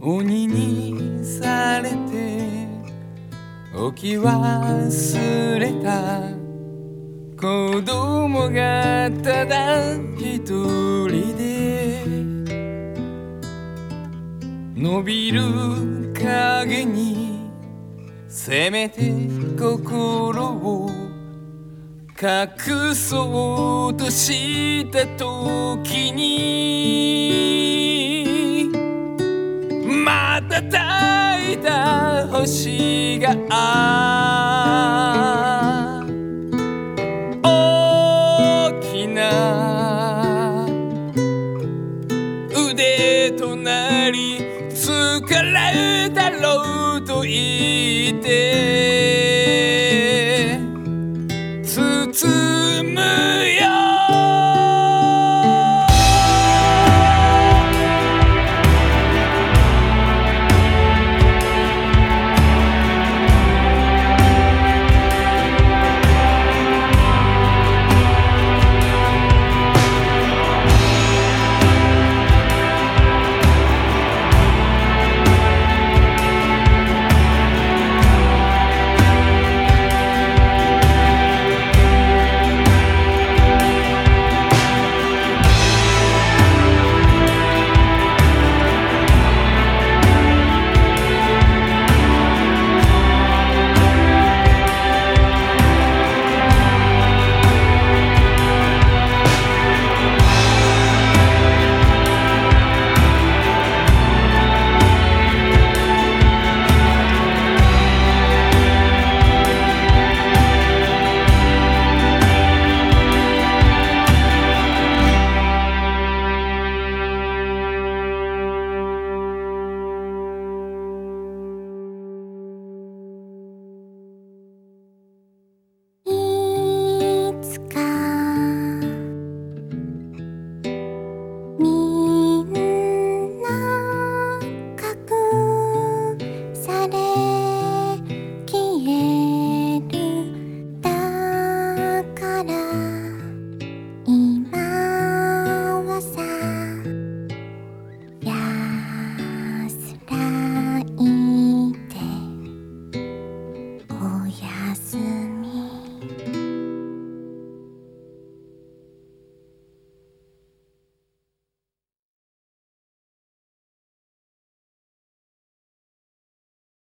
鬼にされて置き忘れた。子供がただ一人で。伸びる影にせめて心を隠そうとした時に瞬いた星が笑うだろうと言って